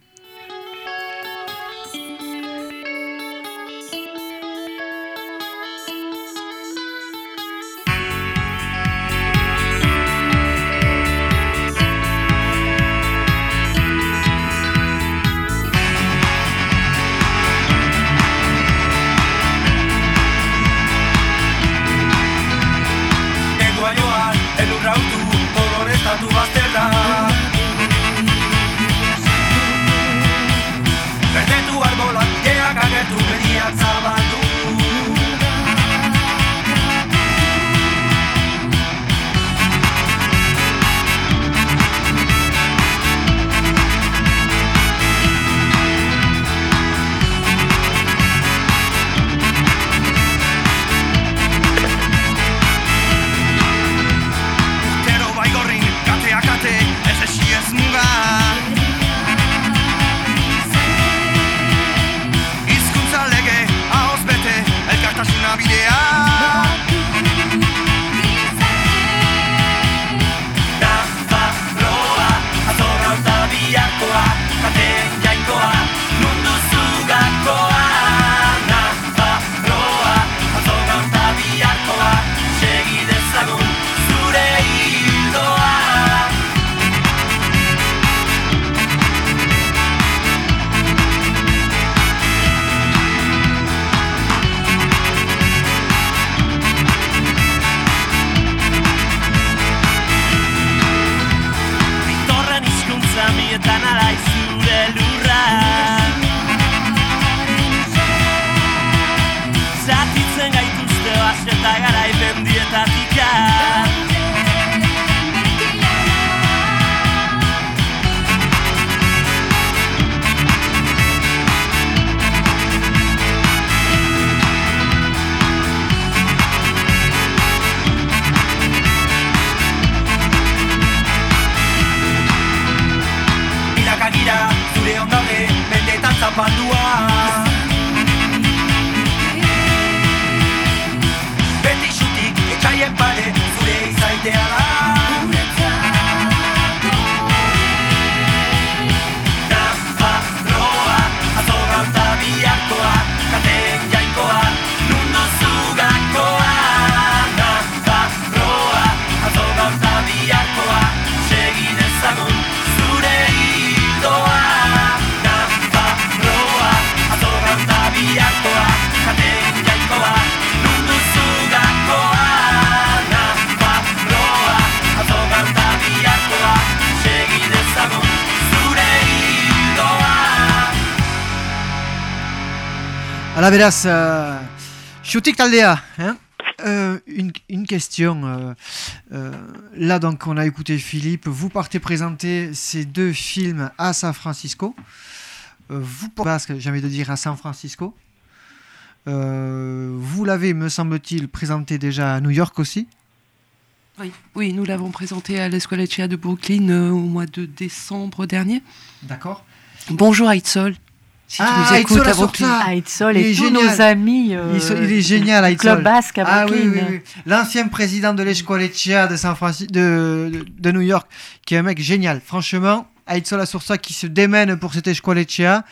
Ala beraz, Xutik taldea, hein Euh, une, une question. euh, euh, là, donc, on a écouté Philippe. Vous partez présenter ces deux films à San Francisco. Vous, basque, j'ai envie de dire à San Francisco. Vous l'avez, me semble-t-il, présenté déjà à New York aussi. Oui, oui nous l'avons présenté à l'Escueleccia de Brooklyn au mois de décembre dernier. D'accord. Bonjour Aitzol. Si Ah, tu nous écoutes Aitzol a à Brooklyn. Aitzol et tous génial. nos amis euh, il, so- il est génial, Aitzol. Club Basque à Ah oui, Brooklyn. oui, oui. L'ancien président de l'Escueleccia de, San Francisco, de, de, de New York, qui est un mec génial. Franchement, Aitzol Asursa qui se démène pour cette Escueleccia.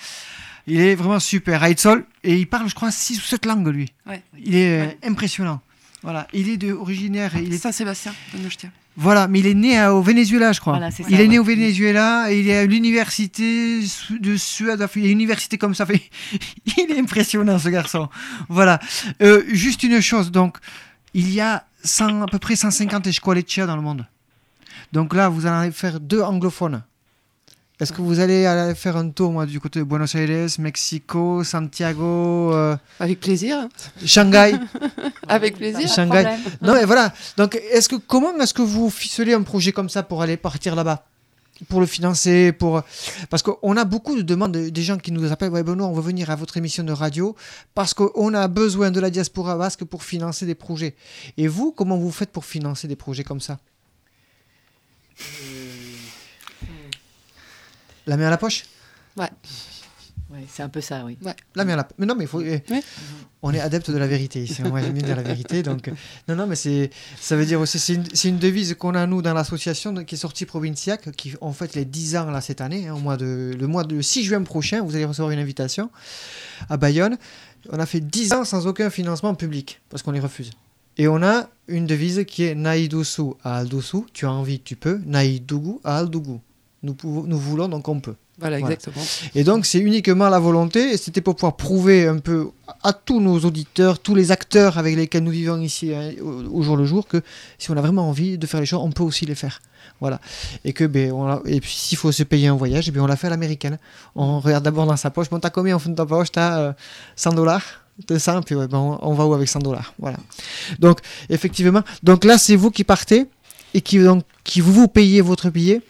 Il est vraiment super. Aitzol, et il parle, je crois, 6 ou 7 langues, lui. Ouais. Il est euh, impressionnant. Voilà, il est de, originaire. Il est, Saint-Sébastien, de Neuchâtel. voilà, mais il est né à- au Venezuela, je crois. Voilà, c'est ça, il est né au Venezuela et il est à l'université de Suède. Il y a une université comme ça. Fait- il est impressionnant, ce garçon. Voilà. Euh, juste une chose, donc, il y a 100 à peu près 150 escueleccia dans le monde. Donc là, vous allez faire deux anglophones. Est-ce que vous allez aller faire un tour, moi, du côté de Buenos Aires, Mexico, Santiago, euh, Avec plaisir. Shanghai? Avec plaisir. Shanghai. Non, mais voilà. Donc, est-ce que comment est-ce que vous ficelez un projet comme ça pour aller partir là-bas, pour le financer, pour parce qu'on a beaucoup de demandes de- des gens qui nous appellent. Ouais, Benoît, on veut venir à votre émission de radio parce qu'on a besoin de la diaspora basque pour financer des projets. Et vous, comment vous faites pour financer des projets comme ça? La main à la poche Ouais. Ouais, c'est un peu ça, oui. Ouais. La main à la poche. Mais non, mais il faut. eh, On est adepte de la vérité ici. Moi, j'aime bien dire la vérité. Donc, non, non, mais c'est, ça veut dire aussi, c'est une, devise qu'on a nous dans l'association qui est sortie Provinciac, qui en fait les 10 ans là cette année, hein, au mois de, le mois de 6 juin prochain, vous allez recevoir une invitation à Bayonne. On a fait 10 ans sans aucun financement public parce qu'on les refuse. Et on a une devise qui est Naïdosu à Aldosu, tu as envie, tu peux. Naïdougou à Aldougou. Nous, pouvons, nous voulons, donc on peut. Voilà, exactement. Et donc, c'est uniquement la volonté, et c'était pour pouvoir prouver un peu à tous nos auditeurs, tous les acteurs avec lesquels nous vivons ici hein, au, au jour le jour, que si on a vraiment envie de faire les choses, on peut aussi les faire. Voilà. Et que, ben, on a- et puis s'il faut se payer un voyage, eh bien, on l'a fait à l'américaine. On regarde d'abord dans sa poche. Bon, t'as combien au fond de ta poche? T'as euh, 100 dollars? 200, puis ouais, ben, on, on va où avec 100 dollars? Voilà. Donc, effectivement, donc là, c'est vous qui partez et qui, donc, qui vous, vous payez votre billet.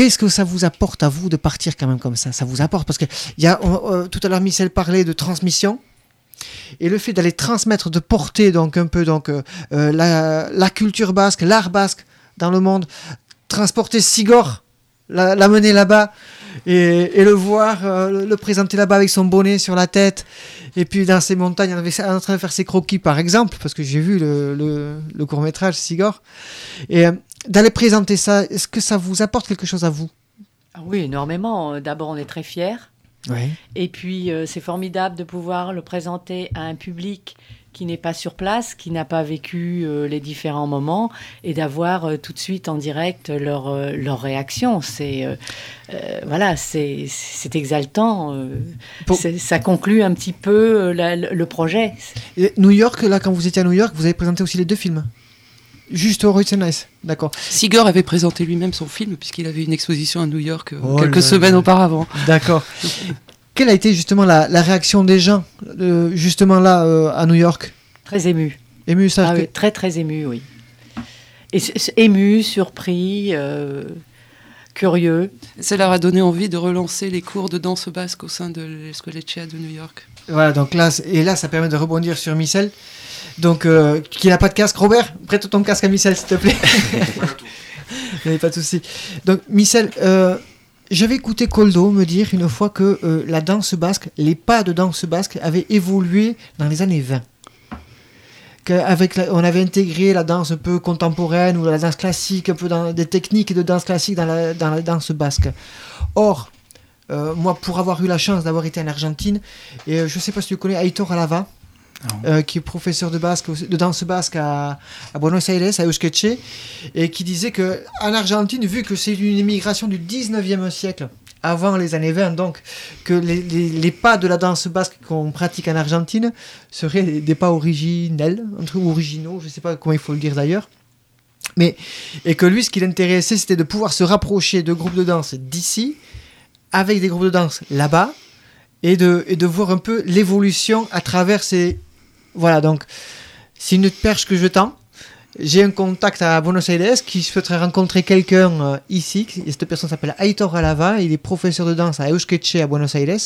Qu'est-ce que ça vous apporte à vous de partir quand même comme ça? Ça vous apporte parce que y a, euh, tout à l'heure Michel parlait de transmission. Et le fait d'aller transmettre, de porter donc un peu donc euh, euh, la, culture basque, l'art basque dans le monde, transporter Sigor la- l'amener là-bas et, le voir, le- présenter là-bas avec son bonnet sur la tête, et puis dans ces montagnes, en train de faire ses croquis par exemple, parce que j'ai vu le, le- le court-métrage Sigor, et d'aller présenter ça, est-ce que ça vous apporte quelque chose à vous? Ah oui, énormément. Euh, D'abord, on est très fiers. Oui. Et puis, euh, c'est formidable de pouvoir le présenter à un public qui n'est pas sur place, qui n'a pas vécu euh, les différents moments, et d'avoir euh, tout de suite en direct leur, euh, leur réaction. C'est voilà, c'est exaltant. Ça conclut un petit peu la- le projet. Et New York, là, quand vous étiez à New York, vous avez présenté aussi les deux films? Juste au It's Nice, d'accord. Sigur avait présenté lui-même son film puisqu'il avait une exposition à New York euh, Oh quelques semaines là. auparavant. D'accord. Quelle a été justement la, la réaction des gens, euh, justement là, euh, à New York? Très ému. Ému, ça Ah que- oui, très très ému, oui. Et ému, surpris, euh, curieux. Ça leur a donné envie de relancer les cours de danse basque au sein de l'Escolecea de New York. Voilà, donc là, et là, ça permet de rebondir sur Michel. Donc, euh, qui n'a pas de casque, Robert, prête ton casque à Michel, s'il te plaît. Il n'y avait pas de souci. Donc, Michel, euh, j'avais écouté Coldo me dire une fois que euh, la danse basque, les pas de danse basque avaient évolué dans les années 20. Qu'avec on avait intégré la danse un peu contemporaine ou la danse classique, un peu dans des techniques de danse classique dans la, dans la danse basque. Or, euh, moi, pour avoir eu la chance d'avoir été en Argentine, et euh, je ne sais pas si tu connais Aitor Alava, euh, qui est professeur de, basque, de danse basque à, à Buenos Aires, à Eusketxe, et qui disait que en Argentine, vu que c'est une immigration du 19e siècle, avant les années 20, donc, que les, pas de la danse basque qu'on pratique en Argentine seraient des, pas originels, entre originaux, je ne sais pas comment il faut le dire d'ailleurs. Mais, et que lui, ce qui l'intéressait, c'était de pouvoir se rapprocher de groupes de danse d'ici, avec des groupes de danse là-bas, et de, et de voir un peu l'évolution à travers ces... Voilà, donc, c'est une perche que je tends. J'ai un contact à Buenos Aires qui souhaiterait rencontrer quelqu'un euh, ici. Et cette personne s'appelle Aitor Alava. Il est professeur de danse à Eusketxe à Buenos Aires.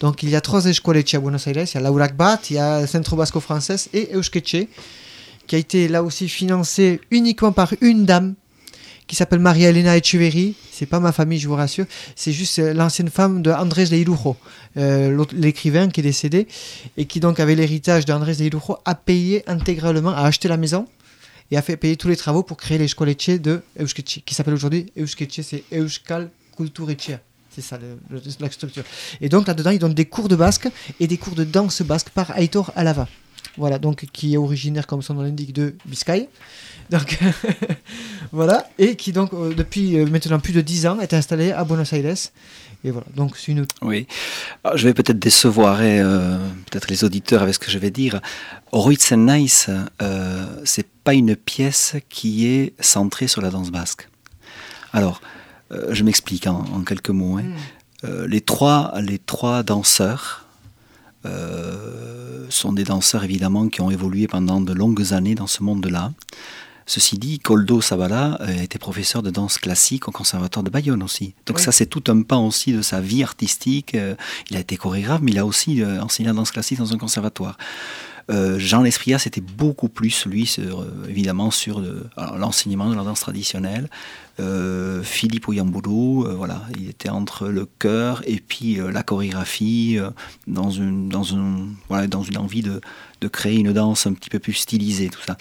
Donc il y a trois écoles à Buenos Aires. Il y a Laurac Bat, il y a Centro Basco Français et Eusketxe, qui a été là aussi financé uniquement par une dame qui s'appelle Maria Elena Echeverri. C'est pas ma famille, je vous rassure. C'est juste euh, l'ancienne femme de Andrés euh, l'écrivain qui est décédé et qui donc avait l'héritage d'Andrés de Ilujo, a payé intégralement, a acheté la maison et a fait payer tous les travaux pour créer les scoletche de Eusketxe, qui s'appelle aujourd'hui Eusketxe, c'est Euskal Kulturetxea. C'est ça la structure. Et donc là-dedans, ils donnent des cours de basque et des cours de danse basque par Aitor Alava. Voilà, donc qui est originaire, comme son nom l'indique, de Biscaye. Donc voilà, et qui donc euh, depuis euh, maintenant plus de 10 ans est installé à Buenos Aires. Et voilà, donc c'est une Oui. Alors, je vais peut-être décevoir euh, peut-être les auditeurs avec ce que je vais dire. Oroitzen Nice, euh, c'est pas une pièce qui est centrée sur la danse basque. Alors, je m'explique en, en quelques mots. hein. Euh, les, trois, les trois danseurs sont des danseurs évidemment qui ont évolué pendant de longues années dans ce monde-là. Ceci dit, Koldo Sabala euh, était professeur de danse classique au conservatoire de Bayonne aussi. Donc Oui. ça, c'est tout un pan aussi de sa vie artistique. Euh, il a été chorégraphe, mais il a aussi euh, enseigné la danse classique dans un conservatoire. Euh, Jean Lespriat, c'était beaucoup plus, lui, sur, euh, évidemment, sur l'enseignement de la danse traditionnelle. Euh, Philippe Oyamboulou, voilà, il était entre le chœur et puis la chorégraphie, dans, une, dans, un- voilà, dans une envie de, de créer une danse un petit peu plus stylisée, tout ça.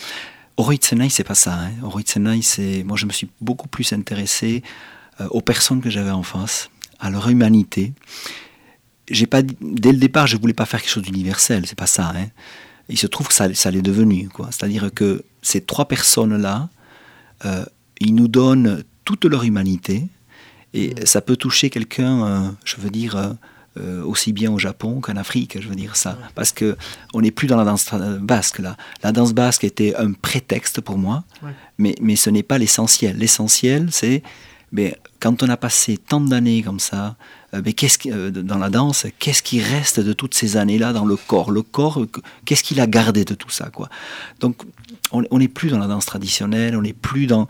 Oroitzenai, c'est pas ça. Hein. Oroitzenai, c'est. Moi, je me suis beaucoup plus intéressé aux personnes que j'avais en face, à leur humanité. J'ai pas, dès le départ, je voulais pas faire quelque chose d'universel, c'est pas ça. Hein. Il se trouve que ça, ça l'est devenu. C'est-à-dire que ces trois personnes-là, euh, ils nous donnent toute leur humanité, et ça peut toucher quelqu'un, euh, je veux dire, euh, aussi bien au Japon qu'en Afrique, je veux dire ça. Parce que on n'est plus dans la danse basque, là. La danse basque était un prétexte pour moi, Ouais. mais, mais ce n'est pas l'essentiel. L'essentiel, c'est ben, quand on a passé tant d'années comme ça, euh, ben, qu'est-ce qui- euh, dans la danse, qu'est-ce qui reste de toutes ces années-là dans le corps? Le corps, qu'est-ce qu'il a gardé de tout ça quoi? Donc, on n'est plus dans la danse traditionnelle, on n'est plus dans...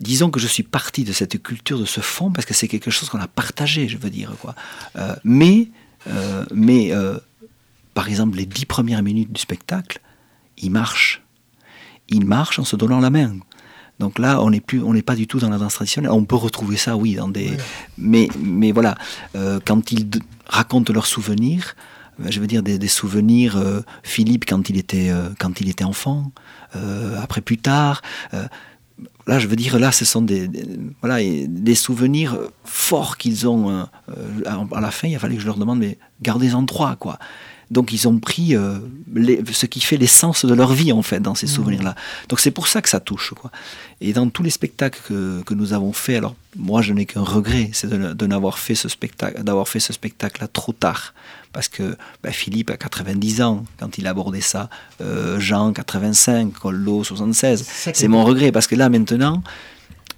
disons que je suis parti de cette culture, de ce fond, parce que c'est quelque chose qu'on a partagé, je veux dire. Quoi. Euh, mais, mais par exemple, les dix premières minutes du spectacle, il marche. Il marche en se donnant la main. Donc là, on n'est plus, on n'est pas du tout dans la danse traditionnelle. On peut retrouver ça, oui, dans des, mais, mais voilà, euh, quand ils racontent leurs souvenirs, euh, je veux dire des, souvenirs, euh, Philippe quand il était, quand il était enfant, après plus tard. là, je veux dire, là, ce sont des, voilà, des souvenirs forts qu'ils ont. à, à la fin, il a fallu que je leur demande, mais gardez-en trois, quoi. Donc, ils ont pris euh, les- ce qui fait l'essence de leur vie, en fait, dans ces souvenirs-là. Donc, c'est pour ça que ça touche, quoi. Et dans tous les spectacles que, que nous avons faits, alors, moi, je n'ai qu'un regret, c'est de, de n'avoir fait ce spectacle, d'avoir fait ce spectacle-là trop tard. Parce que ben, Philippe a 90 ans quand il a abordé ça, euh, Jean 85, Collo 76. Ça qui C'est est mon regret parce que là maintenant,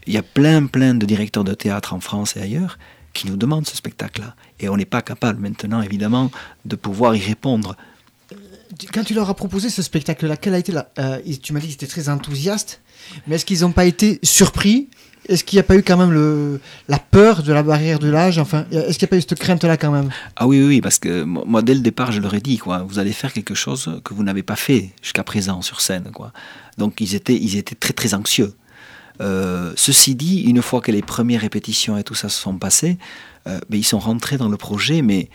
il y a plein plein de directeurs de théâtre en France et ailleurs qui nous demandent ce spectacle-là. Et on n'est pas capable maintenant évidemment de pouvoir y répondre. Quand tu leur as proposé ce spectacle-là, quelle a été la... euh, tu m'as dit qu'ils étaient très enthousiastes, mais est-ce qu'ils n'ont pas été surpris? Est-ce qu'il n'y a pas eu quand même le, la peur de la barrière de l'âge? Enfin, est-ce qu'il n'y a pas eu cette crainte-là quand même? Ah oui, oui, oui, parce que moi, moi, dès le départ, je leur ai dit, quoi, vous allez faire quelque chose que vous n'avez pas fait jusqu'à présent sur scène, quoi. Donc ils étaient, ils étaient très, très anxieux. Euh, ceci dit, une fois que les premières répétitions et tout ça se sont passées, euh, ben, ils sont rentrés dans le projet, mais,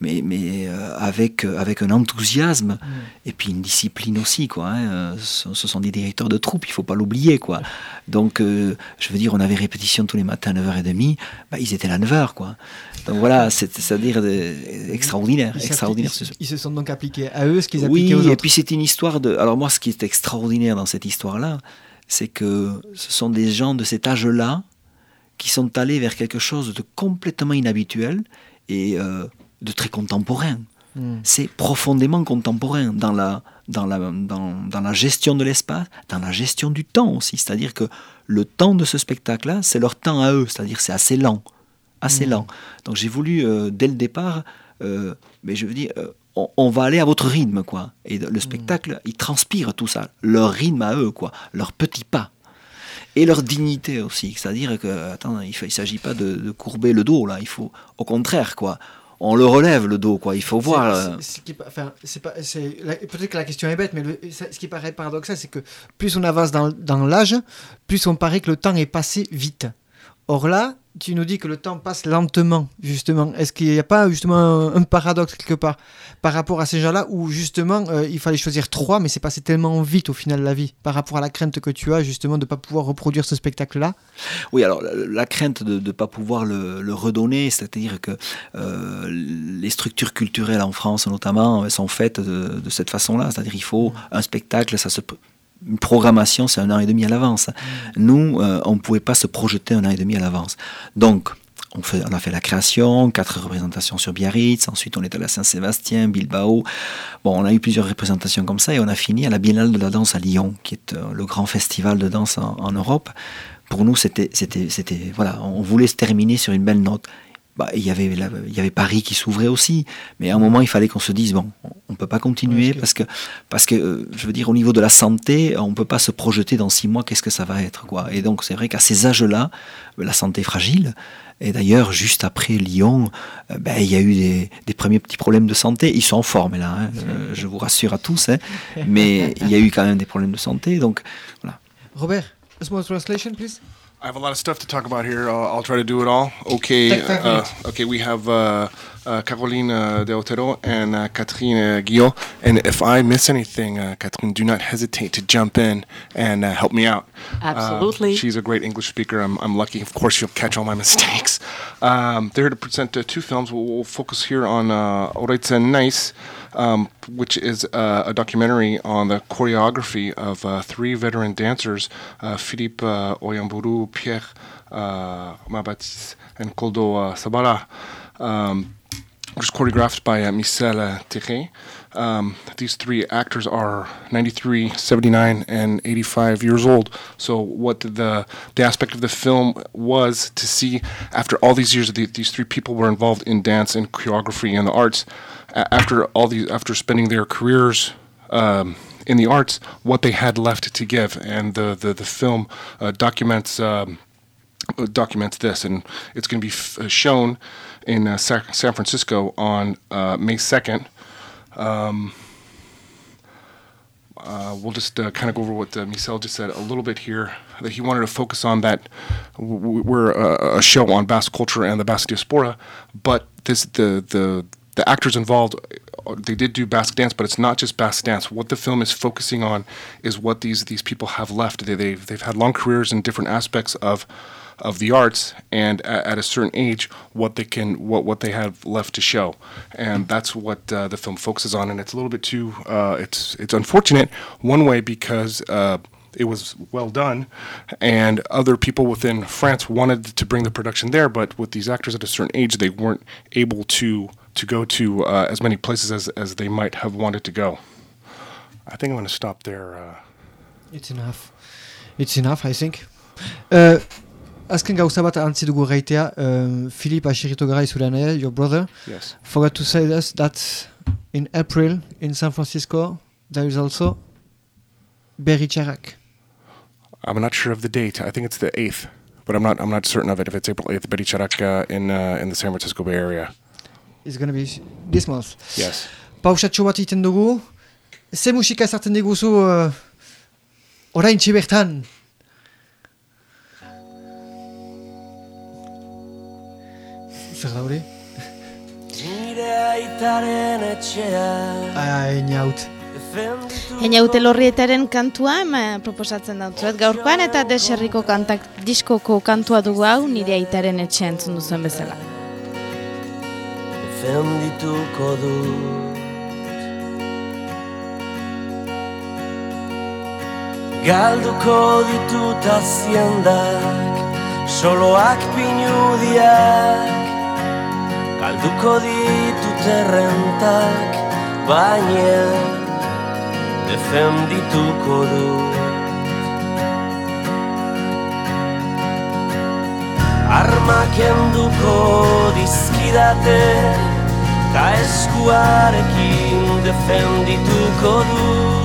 mais, mais euh, avec, avec un enthousiasme et puis une discipline aussi, quoi. hein. Ce, ce sont des directeurs de troupe, il faut pas l'oublier, quoi. Donc, je veux dire, on avait répétition tous les matins à 9h30, ben, ils étaient là à 9h, quoi. Donc voilà, c'est- c'est-à-dire extraordinaire, ils, extraordinaire. ils, ils se sont donc appliqués à eux ce qu'ils oui, appliquaient aux et autres. puis c'est une histoire de. Alors moi, ce qui est extraordinaire dans cette histoire-là, c'est que ce sont des gens de cet âge-là qui sont allés vers quelque chose de complètement inhabituel et euh, de très contemporain. Hmm. C'est profondément contemporain dans la, dans, la, dans, dans la gestion de l'espace, dans la gestion du temps aussi. C'est-à-dire que le temps de ce spectacle-là, c'est leur temps à eux, c'est-à-dire c'est assez lent. Assez Mhm. lent. Donc j'ai voulu, euh, dès le départ, euh, mais je veux dire, on, on va aller à votre rythme, quoi. Et le spectacle, il transpire tout ça, leur rythme à eux, quoi, leur petit pas. Et leur dignité aussi, c'est-à-dire que, attends, il ne s'agit pas de, de courber le dos, là, il faut, au contraire, quoi. On le relève, le dos, quoi, il faut voir... Euh, enfin, Peut-être que la question est bête, mais le- ce qui paraît paradoxal, c'est que plus on avance dans, dans l'âge, plus on paraît que le temps est passé vite. Or là, tu nous dis que le temps passe lentement, justement. Est-ce qu'il n'y a pas justement un, paradoxe quelque part par rapport à ces gens-là où justement euh, il fallait choisir trois, mais c'est passé tellement vite au final la vie par rapport à la crainte que tu as justement de ne pas pouvoir reproduire ce spectacle-là? Oui, alors la, crainte de ne pas pouvoir le, redonner, c'est-à-dire que euh, les structures culturelles en France notamment sont faites de, de cette façon-là, c'est-à-dire il faut un spectacle, ça se une programmation, c'est un an et demi à l'avance. Nous, euh, on ne pouvait pas se projeter un an et demi à l'avance. Donc, on, fait, a fait la création, quatre représentations sur Biarritz, ensuite on est allé à Saint-Sébastien, Bilbao. Bon, on a eu plusieurs représentations comme ça et on a fini à la Biennale de la danse à Lyon, qui est euh, le grand festival de danse en, en Europe. Pour nous, c'était, c'était, c'était, voilà, on voulait se terminer sur une belle note. Bah, il y avait la- il y avait Paris qui s'ouvrait aussi, mais à un moment il fallait qu'on se dise bon, on peut pas continuer parce que parce que euh, je veux dire au niveau de la santé, on peut pas se projeter dans six mois qu'est-ce que ça va être quoi. Et donc c'est vrai qu'à ces âges-là, la santé est fragile. Et d'ailleurs, juste après Lyon, euh, ben, il y a eu des, des premiers petits problèmes de santé. Ils sont en forme là, hein, euh, je vous rassure à tous, hein. mais il y a eu quand même des problèmes de santé. Donc voilà. Robert, a small translation, please. I have a lot of stuff to talk about here. Uh, I'll try to do it all. Okay. Uh, okay. We have uh, Caroline uh, De Otero and uh, Catherine uh, Guillot. And if I miss anything, uh, Catherine, do not hesitate to jump in and uh, help me out. Uh, Absolutely. she's a great English speaker. I'm, I'm lucky. Of course, she'll catch all my mistakes. Um, they're here to present uh, two films. We'll, we'll focus here on uh, Oreitza Nice, um, which is uh, a documentary on the choreography of uh, three veteran dancers, uh, Philippe uh, Oyamburu, Pierre uh, Mabatis, and Koldo uh, Sabala. Um, was choreographed by uh, Michel uh, Um, these three actors are 93, 79, and 85 years old. So, what the the aspect of the film was to see after all these years, the, these three people were involved in dance and choreography and the arts. A- after all these, after spending their careers um, in the arts, what they had left to give, and the the, the film uh, documents. Um, documents this, and it's going to be f- uh, shown in uh, Sa- San Francisco on uh, May 2nd. Um, uh, we'll just uh, kind of go over what uh, Michel just said a little bit here. That he wanted to focus on that w- we're a, a show on Basque culture and the Basque diaspora, but this the the the actors involved uh, they did do Basque dance, but it's not just Basque dance. What the film is focusing on is what these these people have left. They, they've they've had long careers in different aspects of of the arts, and at, a certain age, what they can what what they have left to show, and that's what uh, the film focuses on. And it's a little bit too uh, it's it's unfortunate one way because. Uh, it was well done, and other people within France wanted to bring the production there, but with these actors at a certain age, they weren't able to to go to uh, as many places as, as they might have wanted to go. I think I'm going to stop there. Uh, It's enough. It's enough, I think. Uh, azken gauza bat antzi dugu gaitea, uh, Philip Ashirito Garay Sulanea, your brother, Yes. forgot to say this, that in April in San Francisco there is also Berry Charak. I'm not sure of the date. I think it's the 8th, but I'm not I'm not certain of it. If it's April 8th, Betty Charak uh, in uh, in the San Francisco Bay Area. It's gonna be this month. Yes. Pausatxo bat egiten dugu. Ze musika ezartzen diguzu uh, orain bertan? Zer da hori? Nire aitaren etxea Ai, naut. Heinaute lorrietaren kantua ema proposatzen dautzuet gaurkoan eta deserriko kantak diskoko kantua dugu hau nire aitaren etxea entzun duzuen bezala. defendituko dut Galduko ditut aziendak Soloak pinudiak Galduko ditut errentak Baina defendituko dut Armak enduko dizkidate Ta eskuarekin defendituko dut